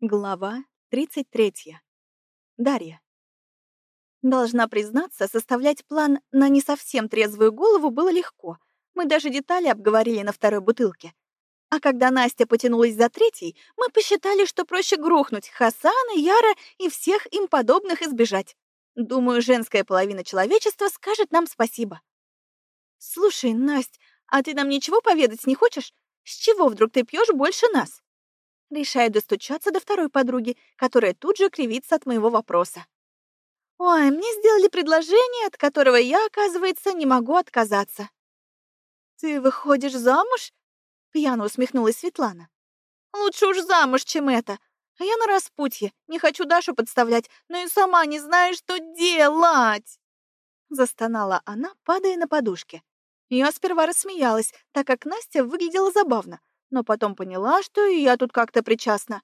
Глава 33. Дарья. Должна признаться, составлять план на не совсем трезвую голову было легко. Мы даже детали обговорили на второй бутылке. А когда Настя потянулась за третьей, мы посчитали, что проще грохнуть Хасана, Яра и всех им подобных избежать. Думаю, женская половина человечества скажет нам спасибо. Слушай, Настя, а ты нам ничего поведать не хочешь? С чего вдруг ты пьешь больше нас? Решаю достучаться до второй подруги, которая тут же кривится от моего вопроса. «Ой, мне сделали предложение, от которого я, оказывается, не могу отказаться». «Ты выходишь замуж?» — пьяно усмехнулась Светлана. «Лучше уж замуж, чем это. А я на распутье, не хочу Дашу подставлять, но и сама не знаю, что делать!» Застонала она, падая на подушке. Я сперва рассмеялась, так как Настя выглядела забавно, но потом поняла, что и я тут как-то причастна.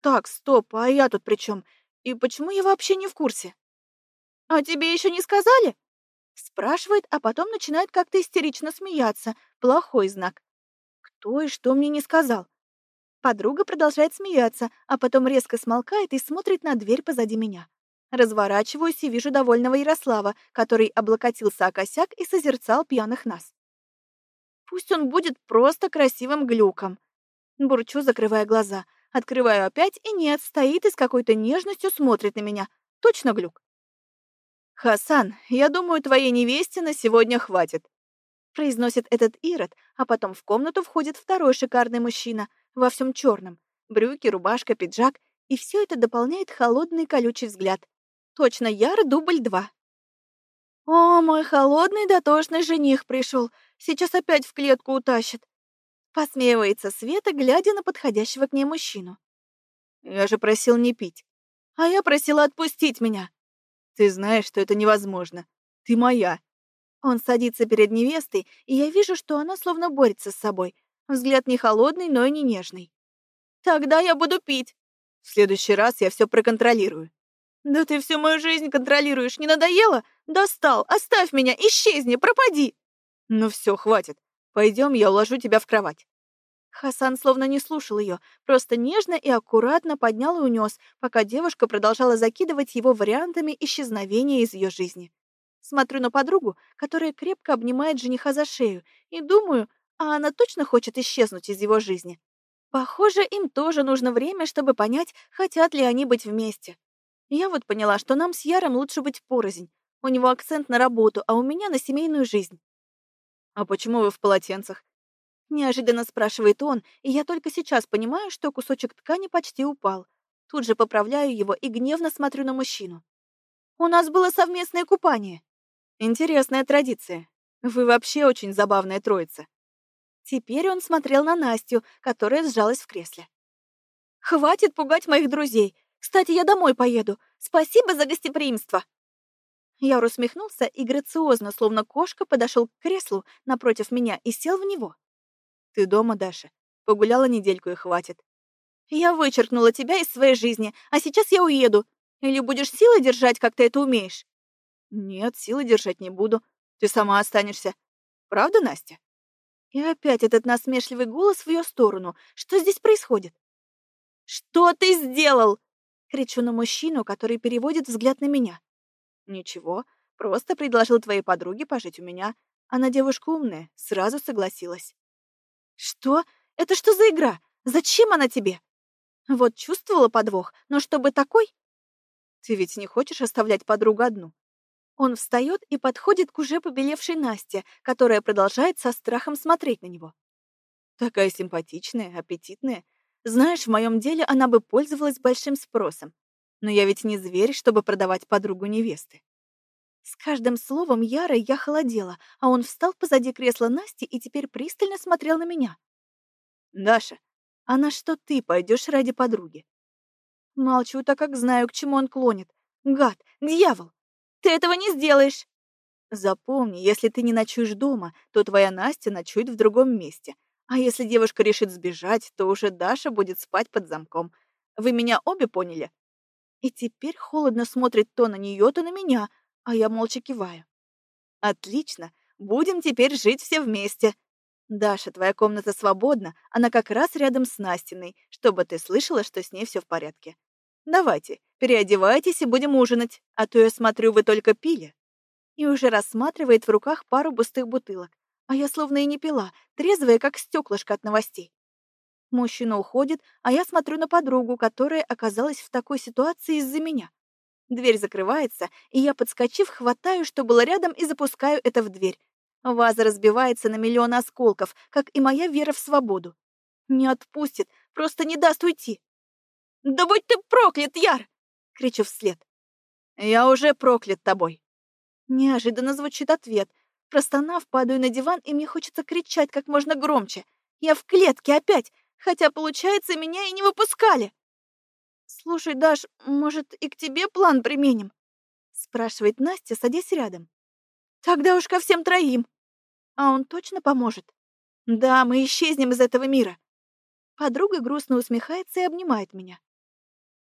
Так, стоп, а я тут при чем? И почему я вообще не в курсе? А тебе еще не сказали? Спрашивает, а потом начинает как-то истерично смеяться. Плохой знак. Кто и что мне не сказал? Подруга продолжает смеяться, а потом резко смолкает и смотрит на дверь позади меня. Разворачиваюсь и вижу довольного Ярослава, который облокотился о косяк и созерцал пьяных нас. Пусть он будет просто красивым глюком. Бурчу, закрывая глаза. Открываю опять, и нет, стоит и с какой-то нежностью смотрит на меня. Точно глюк. «Хасан, я думаю, твоей невесте на сегодня хватит», произносит этот Ирод, а потом в комнату входит второй шикарный мужчина во всем черном. Брюки, рубашка, пиджак, и все это дополняет холодный колючий взгляд. Точно Яр дубль два. О, мой холодный дотошный жених пришел. Сейчас опять в клетку утащит. Посмеивается Света, глядя на подходящего к ней мужчину. Я же просил не пить. А я просила отпустить меня. Ты знаешь, что это невозможно. Ты моя. Он садится перед невестой, и я вижу, что она словно борется с собой. Взгляд не холодный, но и не нежный. Тогда я буду пить. В следующий раз я все проконтролирую. Да ты всю мою жизнь контролируешь, не надоело? Достал, оставь меня, исчезни, пропади. «Ну все, хватит. Пойдем, я уложу тебя в кровать». Хасан словно не слушал ее, просто нежно и аккуратно поднял и унес, пока девушка продолжала закидывать его вариантами исчезновения из ее жизни. Смотрю на подругу, которая крепко обнимает жениха за шею, и думаю, а она точно хочет исчезнуть из его жизни. Похоже, им тоже нужно время, чтобы понять, хотят ли они быть вместе. Я вот поняла, что нам с Яром лучше быть порознь. У него акцент на работу, а у меня на семейную жизнь. «А почему вы в полотенцах?» Неожиданно спрашивает он, и я только сейчас понимаю, что кусочек ткани почти упал. Тут же поправляю его и гневно смотрю на мужчину. «У нас было совместное купание». «Интересная традиция. Вы вообще очень забавная троица». Теперь он смотрел на Настю, которая сжалась в кресле. «Хватит пугать моих друзей. Кстати, я домой поеду. Спасибо за гостеприимство». Яр усмехнулся и грациозно, словно кошка, подошел к креслу напротив меня и сел в него. «Ты дома, Даша? Погуляла недельку и хватит». «Я вычеркнула тебя из своей жизни, а сейчас я уеду. Или будешь силой держать, как ты это умеешь?» «Нет, силы держать не буду. Ты сама останешься. Правда, Настя?» И опять этот насмешливый голос в ее сторону. Что здесь происходит? «Что ты сделал?» Кричу на мужчину, который переводит взгляд на меня. Ничего, просто предложил твоей подруге пожить у меня. Она девушка умная, сразу согласилась. Что? Это что за игра? Зачем она тебе? Вот чувствовала подвох, но чтобы такой? Ты ведь не хочешь оставлять подругу одну? Он встает и подходит к уже побелевшей Насте, которая продолжает со страхом смотреть на него. Такая симпатичная, аппетитная. Знаешь, в моем деле она бы пользовалась большим спросом. Но я ведь не зверь, чтобы продавать подругу невесты. С каждым словом Яра я холодела, а он встал позади кресла Насти и теперь пристально смотрел на меня. «Даша, а на что ты пойдешь ради подруги?» Молчу, так как знаю, к чему он клонит. Гад, дьявол! Ты этого не сделаешь! Запомни, если ты не ночуешь дома, то твоя Настя ночует в другом месте. А если девушка решит сбежать, то уже Даша будет спать под замком. Вы меня обе поняли? И теперь холодно смотрит то на нее, то на меня, а я молча киваю. Отлично, будем теперь жить все вместе. Даша, твоя комната свободна, она как раз рядом с Настиной, чтобы ты слышала, что с ней все в порядке. Давайте, переодевайтесь и будем ужинать, а то я смотрю, вы только пили. И уже рассматривает в руках пару пустых бутылок, а я словно и не пила, трезвая, как стеклышко от новостей. Мужчина уходит, а я смотрю на подругу, которая оказалась в такой ситуации из-за меня. Дверь закрывается, и я, подскочив, хватаю, что было рядом, и запускаю это в дверь. Ваза разбивается на миллион осколков, как и моя вера в свободу. Не отпустит, просто не даст уйти. «Да будь ты проклят, Яр!» — кричу вслед. «Я уже проклят тобой». Неожиданно звучит ответ. Простонав, падаю на диван, и мне хочется кричать как можно громче. Я в клетке опять, хотя, получается, меня и не выпускали. «Слушай, Даш, может, и к тебе план применим?» — спрашивает Настя, садясь рядом. «Тогда уж ко всем троим. А он точно поможет?» «Да, мы исчезнем из этого мира». Подруга грустно усмехается и обнимает меня.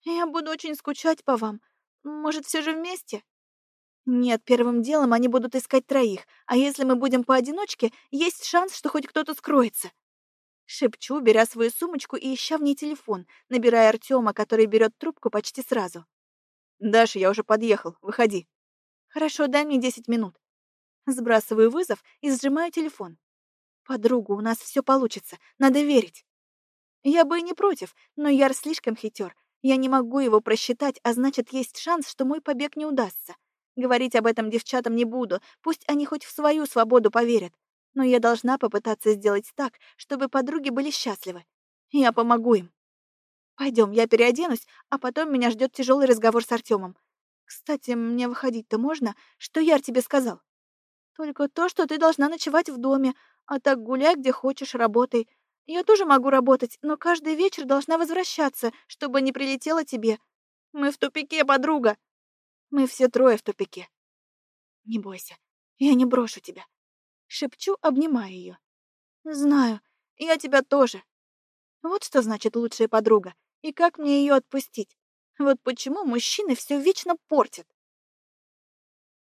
«Я буду очень скучать по вам. Может, все же вместе?» «Нет, первым делом они будут искать троих, а если мы будем поодиночке, есть шанс, что хоть кто-то скроется». Шепчу, беря свою сумочку и ища в ней телефон, набирая Артема, который берет трубку почти сразу. «Даша, я уже подъехал. Выходи». «Хорошо, дай мне десять минут». Сбрасываю вызов и сжимаю телефон. «Подруга, у нас все получится. Надо верить». Я бы и не против, но Яр слишком хитер. Я не могу его просчитать, а значит, есть шанс, что мой побег не удастся. Говорить об этом девчатам не буду, пусть они хоть в свою свободу поверят но я должна попытаться сделать так, чтобы подруги были счастливы. Я помогу им. Пойдем, я переоденусь, а потом меня ждет тяжелый разговор с Артемом. Кстати, мне выходить-то можно? Что Яр тебе сказал? Только то, что ты должна ночевать в доме, а так гуляй где хочешь, работай. Я тоже могу работать, но каждый вечер должна возвращаться, чтобы не прилетело тебе. Мы в тупике, подруга. Мы все трое в тупике. Не бойся, я не брошу тебя. Шепчу, обнимая ее. «Знаю, я тебя тоже. Вот что значит лучшая подруга. И как мне ее отпустить? Вот почему мужчины все вечно портят.